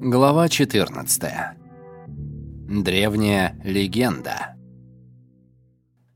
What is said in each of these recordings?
Глава 14. Древняя легенда.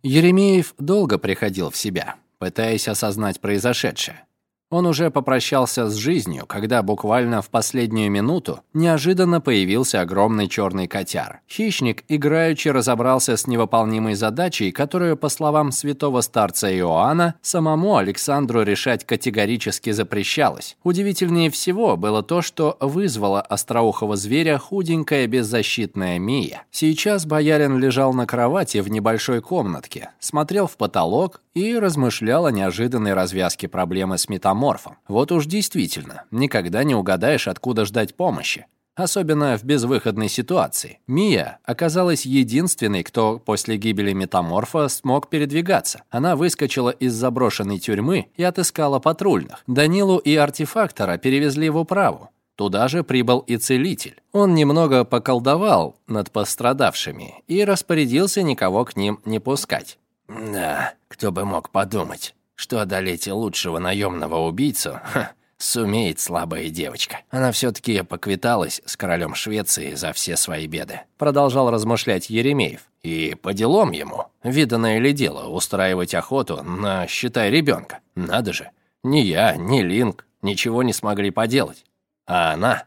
Еремеев долго приходил в себя, пытаясь осознать произошедшее. Он уже попрощался с жизнью, когда буквально в последнюю минуту неожиданно появился огромный черный котяр. Хищник играючи разобрался с невыполнимой задачей, которую, по словам святого старца Иоанна, самому Александру решать категорически запрещалось. Удивительнее всего было то, что вызвало остроухого зверя худенькая беззащитная Мия. Сейчас боярин лежал на кровати в небольшой комнатке, смотрел в потолок и размышлял о неожиданной развязке проблемы с метаморфом метаморфом. Вот уж действительно, никогда не угадаешь, откуда ждать помощи. Особенно в безвыходной ситуации. Мия оказалась единственной, кто после гибели метаморфа смог передвигаться. Она выскочила из заброшенной тюрьмы и отыскала патрульных. Данилу и артефактора перевезли в управу. Туда же прибыл и целитель. Он немного поколдовал над пострадавшими и распорядился никого к ним не пускать. «Да, кто бы мог подумать», что одолеть лучшего наемного убийцу ха, сумеет слабая девочка. Она все-таки поквиталась с королем Швеции за все свои беды. Продолжал размышлять Еремеев. И по делам ему, виданное ли дело, устраивать охоту на, считай, ребенка. Надо же, ни я, ни Линк ничего не смогли поделать. А она...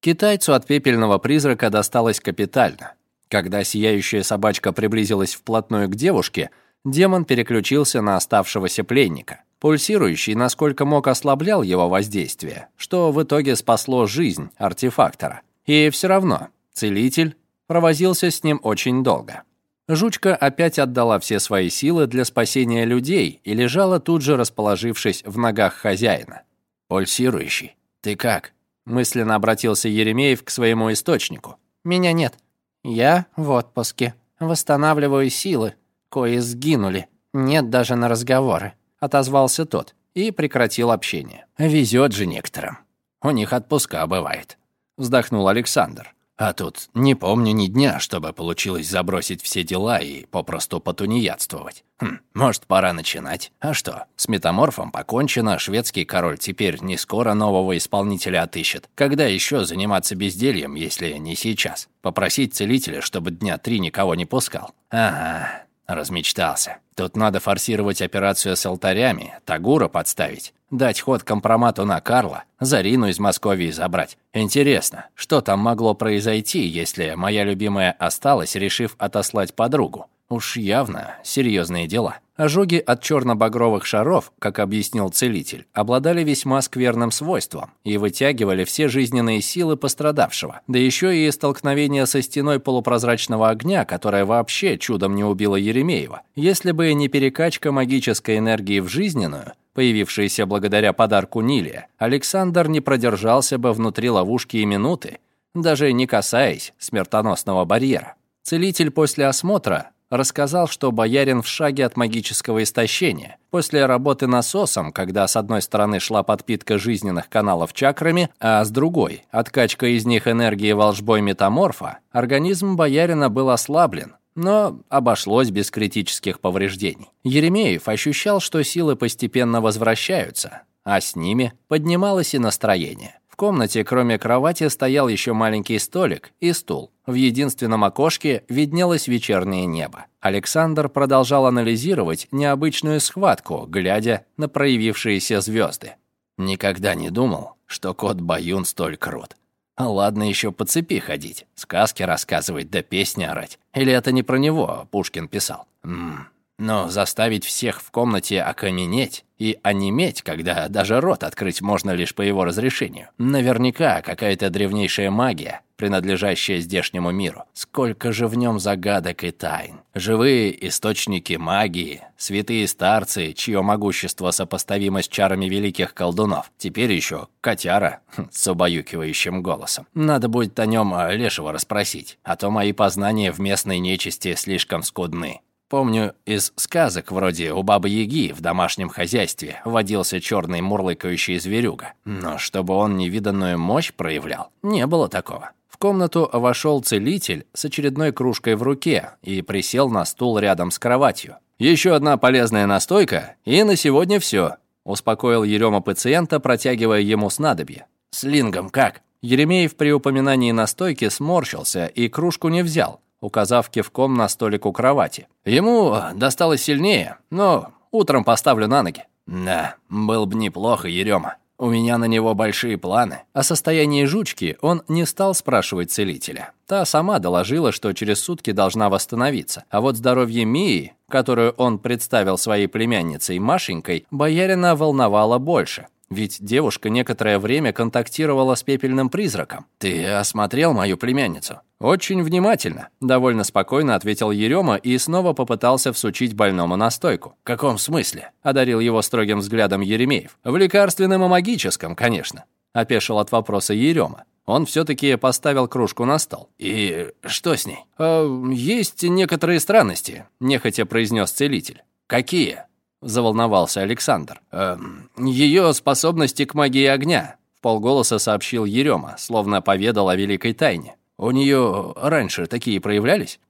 Китайцу от пепельного призрака досталось капитально. Когда сияющая собачка приблизилась вплотную к девушке – демон переключился на оставшегося пленника. Пульсирующий, насколько мог, ослаблял его воздействие, что в итоге спасло жизнь артефактора. И все равно целитель провозился с ним очень долго. Жучка опять отдала все свои силы для спасения людей и лежала тут же, расположившись в ногах хозяина. «Пульсирующий, ты как?» мысленно обратился Еремеев к своему источнику. «Меня нет. Я в отпуске. Восстанавливаю силы кои сгинули. Нет даже на разговоры», — отозвался тот и прекратил общение. «Везет же некоторым. У них отпуска бывает», — вздохнул Александр. «А тут не помню ни дня, чтобы получилось забросить все дела и попросту потунеядствовать. Хм, может, пора начинать? А что, с метаморфом покончено, шведский король теперь не скоро нового исполнителя отыщет. Когда еще заниматься бездельем, если не сейчас? Попросить целителя, чтобы дня три никого не пускал? Ага, Размечтался. Тут надо форсировать операцию с алтарями, Тагура подставить, дать ход компромату на Карла, Зарину из Москвы забрать. Интересно, что там могло произойти, если моя любимая осталась, решив отослать подругу? Уж явно серьезные дела. Ожоги от черно-багровых шаров, как объяснил целитель, обладали весьма скверным свойством и вытягивали все жизненные силы пострадавшего. Да еще и столкновение со стеной полупрозрачного огня, которая вообще чудом не убила Еремеева. Если бы не перекачка магической энергии в жизненную, появившаяся благодаря подарку Нилия, Александр не продержался бы внутри ловушки и минуты, даже не касаясь смертоносного барьера. Целитель после осмотра рассказал, что боярин в шаге от магического истощения. После работы насосом, когда с одной стороны шла подпитка жизненных каналов чакрами, а с другой – откачка из них энергии волжбой метаморфа, организм боярина был ослаблен, но обошлось без критических повреждений. Еремеев ощущал, что силы постепенно возвращаются, а с ними поднималось и настроение. В комнате, кроме кровати, стоял еще маленький столик и стул. В единственном окошке виднелось вечернее небо. Александр продолжал анализировать необычную схватку, глядя на проявившиеся звезды. Никогда не думал, что кот Баюн столь крут. Ладно еще по цепи ходить, сказки рассказывать да песни орать. Или это не про него Пушкин писал? Ммм, но заставить всех в комнате окаменеть и онеметь, когда даже рот открыть можно лишь по его разрешению. Наверняка какая-то древнейшая магия, принадлежащая здешнему миру. Сколько же в нем загадок и тайн. Живые источники магии, святые старцы, чье могущество сопоставимо с чарами великих колдунов. Теперь еще котяра с убаюкивающим голосом. Надо будет о нем Лешего расспросить, а то мои познания в местной нечисти слишком скудны. Помню, из сказок вроде у Бабы-Яги в домашнем хозяйстве водился черный мурлыкающий зверюга. Но чтобы он невиданную мощь проявлял, не было такого. В комнату вошел целитель с очередной кружкой в руке и присел на стул рядом с кроватью. «Еще одна полезная настойка, и на сегодня все», успокоил Ерема пациента, протягивая ему снадобье. «С Лингом как?» Еремеев при упоминании настойки сморщился и кружку не взял, указав кивком на столик у кровати. Ему досталось сильнее, но утром поставлю на ноги. Да, был бы неплохо, Ерема. У меня на него большие планы. О состоянии жучки он не стал спрашивать целителя. Та сама доложила, что через сутки должна восстановиться. А вот здоровье Мии, которую он представил своей племянницей Машенькой, боярина волновало больше. Ведь девушка некоторое время контактировала с пепельным призраком. «Ты осмотрел мою племянницу?» «Очень внимательно», — довольно спокойно ответил Ерема и снова попытался всучить больному настойку. «В каком смысле?» — одарил его строгим взглядом Еремеев. «В лекарственном и магическом, конечно», — опешил от вопроса Ерема. Он все-таки поставил кружку на стол. «И что с ней?» «Э, «Есть некоторые странности», — нехотя произнес целитель. «Какие?» Заволновался Александр. «Эм, «Ее способности к магии огня», — в полголоса сообщил Ерема, словно поведал о великой тайне. «У нее раньше такие проявлялись?»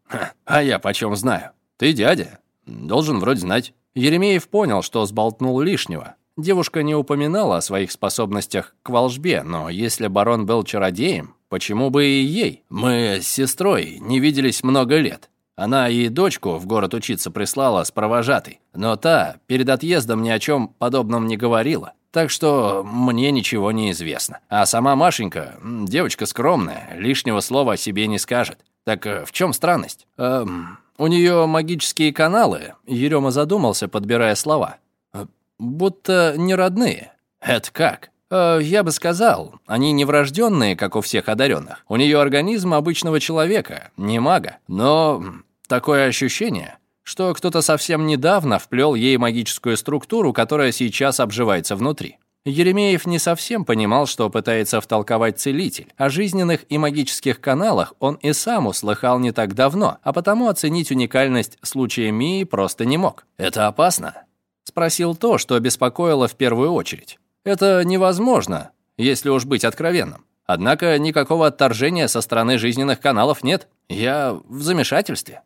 «А я почем знаю? Ты дядя. Должен вроде знать». Еремеев понял, что сболтнул лишнего. Девушка не упоминала о своих способностях к волжбе, но если барон был чародеем, почему бы и ей? Мы с сестрой не виделись много лет. Она и дочку в город учиться прислала с провожатой, но та перед отъездом ни о чем подобном не говорила. Так что мне ничего не известно. А сама Машенька, девочка скромная, лишнего слова о себе не скажет. Так э, в чем странность? Эм, у нее магические каналы, Ерема задумался, подбирая слова. Э, будто не родные. Это как? Э, я бы сказал, они не врожденные, как у всех одаренных. У нее организм обычного человека, не мага. Но Такое ощущение, что кто-то совсем недавно вплел ей магическую структуру, которая сейчас обживается внутри. Еремеев не совсем понимал, что пытается втолковать целитель. О жизненных и магических каналах он и сам услыхал не так давно, а потому оценить уникальность случая Мии просто не мог. «Это опасно?» — спросил то, что беспокоило в первую очередь. «Это невозможно, если уж быть откровенным. Однако никакого отторжения со стороны жизненных каналов нет. Я в замешательстве».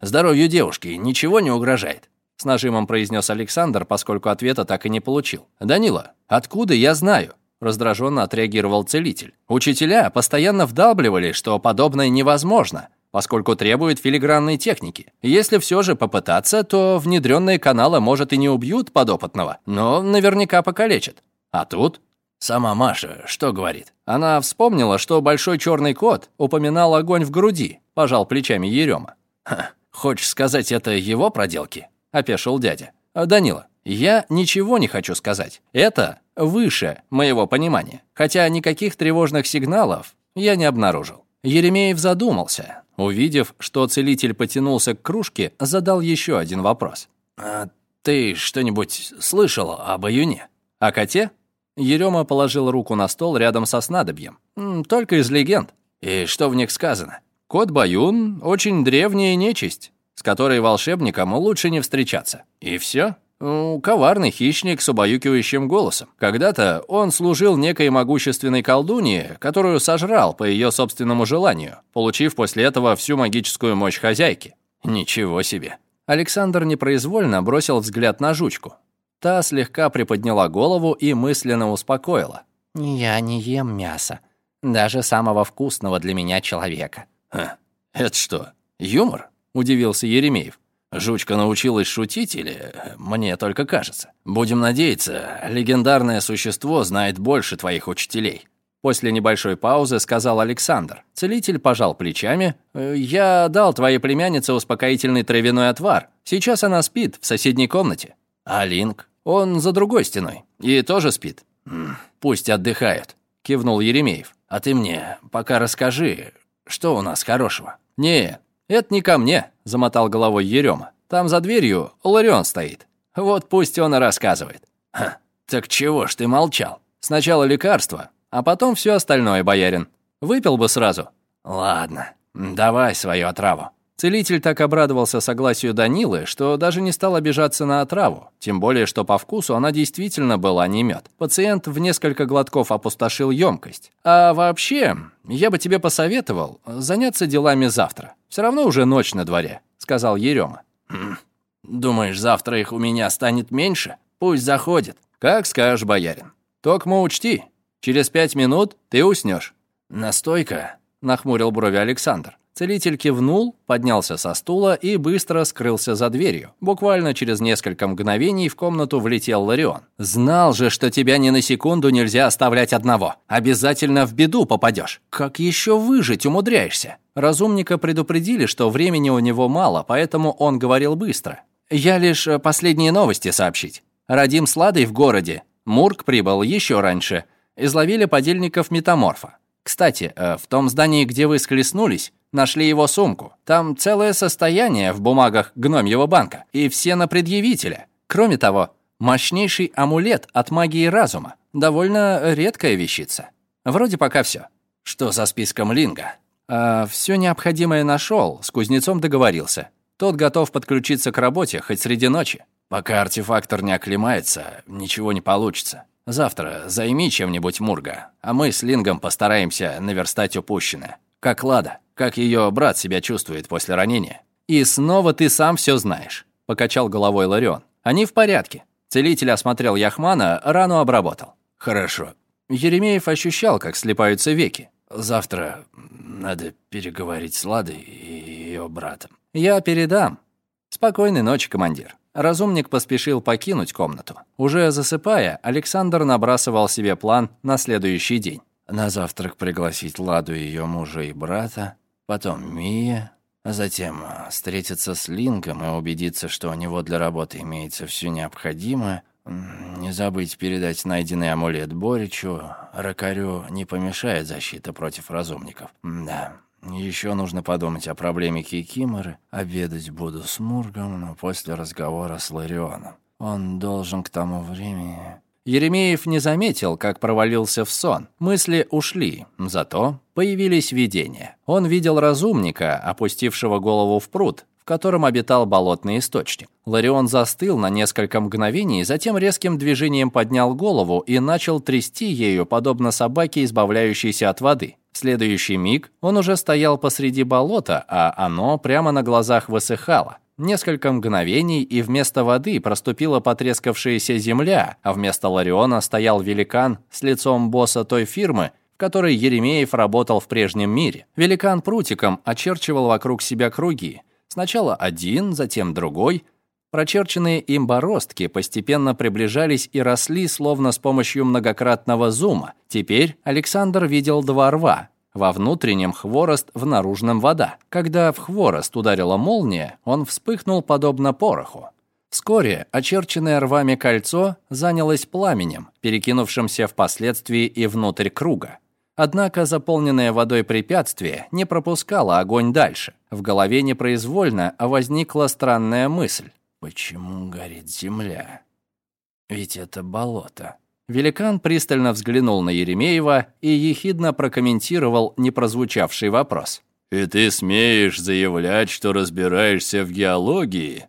«Здоровью девушки ничего не угрожает», — с нажимом произнес Александр, поскольку ответа так и не получил. «Данила, откуда я знаю?» — раздраженно отреагировал целитель. «Учителя постоянно вдалбливали, что подобное невозможно, поскольку требует филигранной техники. Если все же попытаться, то внедренные каналы, может, и не убьют подопытного, но наверняка покалечат. А тут Сама Маша что говорит? Она вспомнила, что большой черный кот упоминал огонь в груди, пожал плечами Ерема. «Ха, хочешь сказать, это его проделки?» — опешил дядя. «А, «Данила, я ничего не хочу сказать. Это выше моего понимания. Хотя никаких тревожных сигналов я не обнаружил». Еремеев задумался. Увидев, что целитель потянулся к кружке, задал еще один вопрос. «А ты что-нибудь слышал об Аюне? О коте?» Ерема положил руку на стол рядом со снадобьем. «Только из легенд. И что в них сказано?» Кот Баюн — очень древняя нечисть, с которой волшебникам лучше не встречаться. И все. Коварный хищник с убаюкивающим голосом. Когда-то он служил некой могущественной колдунье, которую сожрал по ее собственному желанию, получив после этого всю магическую мощь хозяйки. Ничего себе. Александр непроизвольно бросил взгляд на жучку. Та слегка приподняла голову и мысленно успокоила. «Я не ем мясо, даже самого вкусного для меня человека. «Ха, это что, юмор?» — удивился Еремеев. «Жучка научилась шутить или мне только кажется? Будем надеяться, легендарное существо знает больше твоих учителей». После небольшой паузы сказал Александр. Целитель пожал плечами. «Э, «Я дал твоей племяннице успокоительный травяной отвар. Сейчас она спит в соседней комнате. А Линк? Он за другой стеной. И тоже спит. «Пусть отдыхает», — кивнул Еремеев. «А ты мне пока расскажи, что у нас хорошего?» «Не, это не ко мне», — замотал головой Ерема. «Там за дверью Ларион стоит. Вот пусть он и рассказывает». «Ха, так чего ж ты молчал?» «Сначала лекарство, а потом все остальное, боярин. Выпил бы сразу». «Ладно, давай свою отраву». Целитель так обрадовался согласию Данилы, что даже не стал обижаться на отраву, тем более, что по вкусу она действительно была не мед. Пациент в несколько глотков опустошил емкость. «А вообще, я бы тебе посоветовал заняться делами завтра. Все равно уже ночь на дворе», — сказал Ерема. «Хм, «Думаешь, завтра их у меня станет меньше? Пусть заходит». «Как скажешь, боярин. Токмо учти, Через пять минут ты уснешь. «Настойка?» — нахмурил брови Александр. Целитель кивнул, поднялся со стула и быстро скрылся за дверью. Буквально через несколько мгновений в комнату влетел Ларион. «Знал же, что тебя ни на секунду нельзя оставлять одного. Обязательно в беду попадешь. Как еще выжить умудряешься?» Разумника предупредили, что времени у него мало, поэтому он говорил быстро. «Я лишь э, последние новости сообщить. Радим с Ладой в городе. Мурк прибыл еще раньше. Изловили подельников метаморфа. Кстати, э, в том здании, где вы схлестнулись, нашли его сумку. Там целое состояние в бумагах гномьего банка, и все на предъявителя. Кроме того, мощнейший амулет от магии разума. Довольно редкая вещица. Вроде пока все. Что за списком Линга? А, все необходимое нашел, с кузнецом договорился. Тот готов подключиться к работе хоть среди ночи. Пока артефактор не оклемается, ничего не получится. Завтра займи чем-нибудь Мурга, а мы с Лингом постараемся наверстать упущенное. Как Лада, как ее брат себя чувствует после ранения. И снова ты сам все знаешь, покачал головой Ларион. Они в порядке. Целитель осмотрел Яхмана, рану обработал. Хорошо. Еремеев ощущал, как слепаются веки. Завтра надо переговорить с Ладой и ее братом. Я передам. Спокойной ночи, командир. Разумник поспешил покинуть комнату. Уже засыпая, Александр набрасывал себе план на следующий день. На завтрак пригласить Ладу ее мужа и брата, потом Мия, а затем встретиться с Лингом и убедиться, что у него для работы имеется все необходимое. Не забыть передать найденный амулет Боричу. Ракарю не помешает защита против разумников. Да. Еще нужно подумать о проблеме Кикиморы. Обедать буду с Мургом, но после разговора с Ларионом. Он должен к тому времени... Еремеев не заметил, как провалился в сон. Мысли ушли, зато появились видения. Он видел разумника, опустившего голову в пруд, в котором обитал болотный источник. Ларион застыл на несколько мгновений, затем резким движением поднял голову и начал трясти ею, подобно собаке, избавляющейся от воды. В следующий миг он уже стоял посреди болота, а оно прямо на глазах высыхало. Несколько мгновений, и вместо воды проступила потрескавшаяся земля, а вместо Лариона стоял великан с лицом босса той фирмы, в которой Еремеев работал в прежнем мире. Великан прутиком очерчивал вокруг себя круги. Сначала один, затем другой — Прочерченные им бороздки постепенно приближались и росли, словно с помощью многократного зума. Теперь Александр видел два рва. Во внутреннем хворост, в наружном вода. Когда в хворост ударила молния, он вспыхнул подобно пороху. Вскоре очерченное рвами кольцо занялось пламенем, перекинувшимся впоследствии и внутрь круга. Однако заполненное водой препятствие не пропускало огонь дальше. В голове непроизвольно возникла странная мысль. Почему горит земля? Ведь это болото. Великан пристально взглянул на Еремеева и ехидно прокомментировал непрозвучавший вопрос. «И ты смеешь заявлять, что разбираешься в геологии?»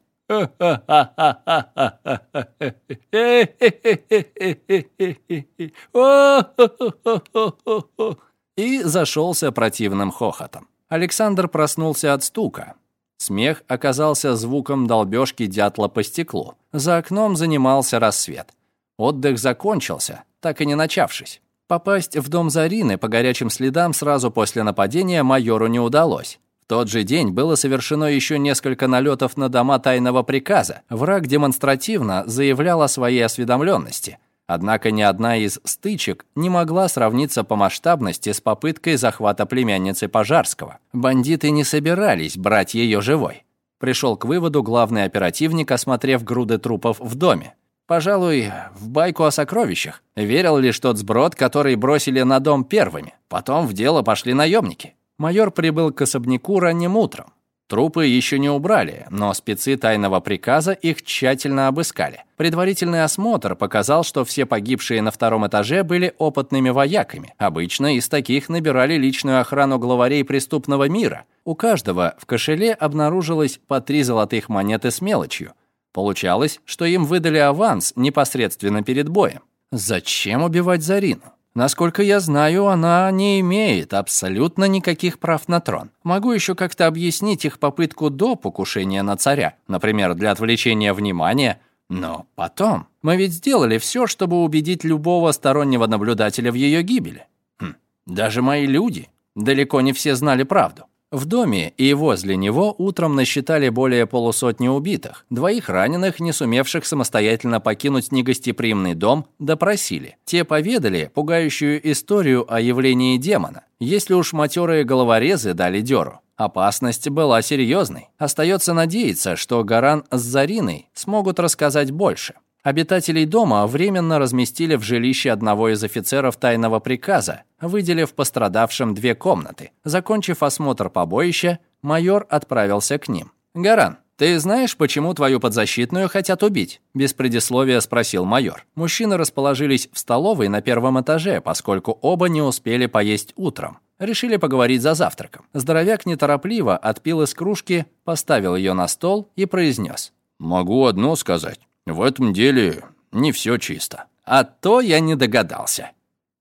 И зашелся противным хохотом. Александр проснулся от стука. Смех оказался звуком долбежки дятла по стеклу. За окном занимался рассвет. Отдых закончился, так и не начавшись. Попасть в дом Зарины по горячим следам сразу после нападения майору не удалось. В тот же день было совершено еще несколько налетов на дома тайного приказа. Враг демонстративно заявлял о своей осведомленности. Однако ни одна из стычек не могла сравниться по масштабности с попыткой захвата племянницы Пожарского. Бандиты не собирались брать ее живой. Пришел к выводу главный оперативник, осмотрев груды трупов в доме. Пожалуй, в байку о сокровищах. Верил лишь тот сброд, который бросили на дом первыми. Потом в дело пошли наемники. Майор прибыл к особняку ранним утром. Трупы еще не убрали, но спецы тайного приказа их тщательно обыскали. Предварительный осмотр показал, что все погибшие на втором этаже были опытными вояками. Обычно из таких набирали личную охрану главарей преступного мира. У каждого в кошеле обнаружилось по три золотых монеты с мелочью. Получалось, что им выдали аванс непосредственно перед боем. Зачем убивать Зарину? Насколько я знаю, она не имеет абсолютно никаких прав на трон. Могу еще как-то объяснить их попытку до покушения на царя, например, для отвлечения внимания, но потом. Мы ведь сделали все, чтобы убедить любого стороннего наблюдателя в ее гибели. Хм, даже мои люди далеко не все знали правду. В доме и возле него утром насчитали более полусотни убитых. Двоих раненых, не сумевших самостоятельно покинуть негостеприимный дом, допросили. Те поведали пугающую историю о явлении демона. Если уж матерые головорезы дали дёру, опасность была серьезной. Остается надеяться, что Гаран с Зариной смогут рассказать больше. Обитателей дома временно разместили в жилище одного из офицеров тайного приказа, выделив пострадавшим две комнаты. Закончив осмотр побоища, майор отправился к ним. «Гаран, ты знаешь, почему твою подзащитную хотят убить?» Без предисловия спросил майор. Мужчины расположились в столовой на первом этаже, поскольку оба не успели поесть утром. Решили поговорить за завтраком. Здоровяк неторопливо отпил из кружки, поставил ее на стол и произнес. «Могу одно сказать. В этом деле не все чисто. А то я не догадался.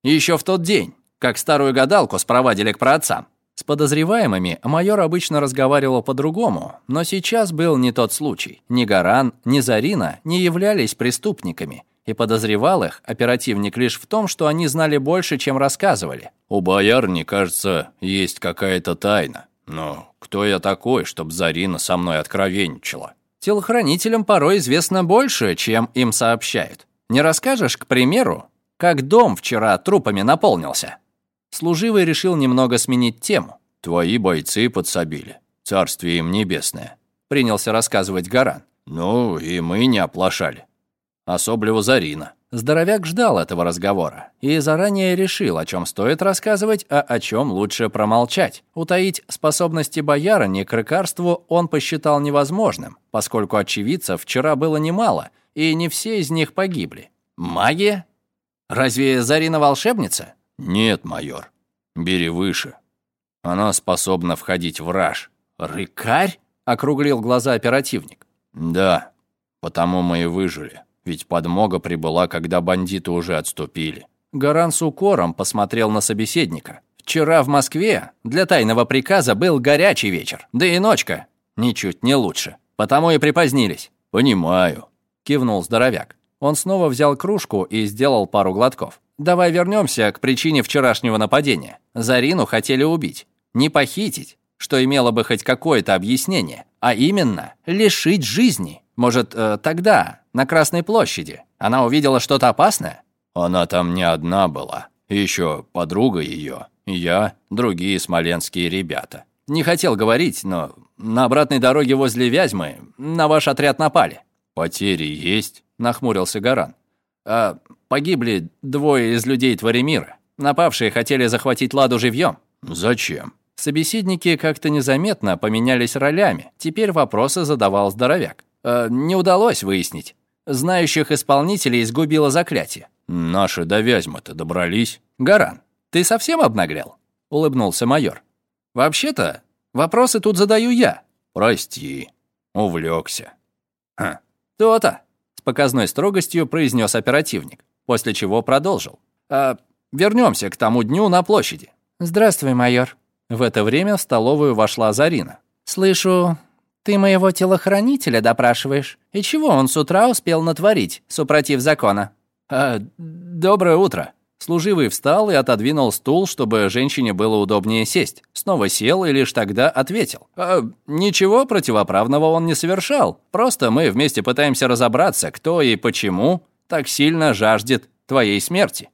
Еще в тот день, как старую гадалку спровадили к праотцам. С подозреваемыми майор обычно разговаривал по-другому, но сейчас был не тот случай. Ни Гаран, ни Зарина не являлись преступниками, и подозревал их оперативник лишь в том, что они знали больше, чем рассказывали. «У боярни, кажется, есть какая-то тайна. Но кто я такой, чтобы Зарина со мной откровенничала?» Телохранителям порой известно больше, чем им сообщают. Не расскажешь, к примеру, как дом вчера трупами наполнился?» Служивый решил немного сменить тему. «Твои бойцы подсобили. Царствие им небесное», — принялся рассказывать Гаран. «Ну, и мы не оплошали. Особливо Зарина. Здоровяк ждал этого разговора и заранее решил, о чем стоит рассказывать, а о чем лучше промолчать. Утаить способности боярыни к лекарству он посчитал невозможным, поскольку очевидцев вчера было немало, и не все из них погибли. Магия? Разве Зарина волшебница? Нет, майор. Бери выше. Она способна входить в раж. Рыкарь? Округлил глаза оперативник. Да, потому мы и выжили. Ведь подмога прибыла, когда бандиты уже отступили. Гаран с укором посмотрел на собеседника. «Вчера в Москве для тайного приказа был горячий вечер, да и ночка ничуть не лучше. Потому и припозднились». «Понимаю», — кивнул здоровяк. Он снова взял кружку и сделал пару глотков. «Давай вернемся к причине вчерашнего нападения. Зарину хотели убить. Не похитить, что имело бы хоть какое-то объяснение, а именно лишить жизни. Может, э, тогда, на Красной площади, она увидела что-то опасное? Она там не одна была. Еще подруга ее, я, другие смоленские ребята. Не хотел говорить, но на обратной дороге возле Вязьмы на ваш отряд напали. Потери есть? Нахмурился Гаран. А, погибли двое из людей Творимира. Напавшие хотели захватить Ладу живьем. Зачем? Собеседники как-то незаметно поменялись ролями. Теперь вопросы задавал здоровяк. Э, не удалось выяснить. Знающих исполнителей изгубило заклятие. Наши до Вязьмы-то добрались. Гаран, ты совсем обнаглел? Улыбнулся майор. Вообще-то, вопросы тут задаю я. Прости, увлекся. Хм, то-то. С показной строгостью произнес оперативник, после чего продолжил. А, вернемся к тому дню на площади. Здравствуй, майор. В это время в столовую вошла Зарина. Слышу, «Ты моего телохранителя допрашиваешь? И чего он с утра успел натворить, супротив закона?» «А, доброе утро». Служивый встал и отодвинул стул, чтобы женщине было удобнее сесть. Снова сел и лишь тогда ответил. «А, «Ничего противоправного он не совершал. Просто мы вместе пытаемся разобраться, кто и почему так сильно жаждет твоей смерти».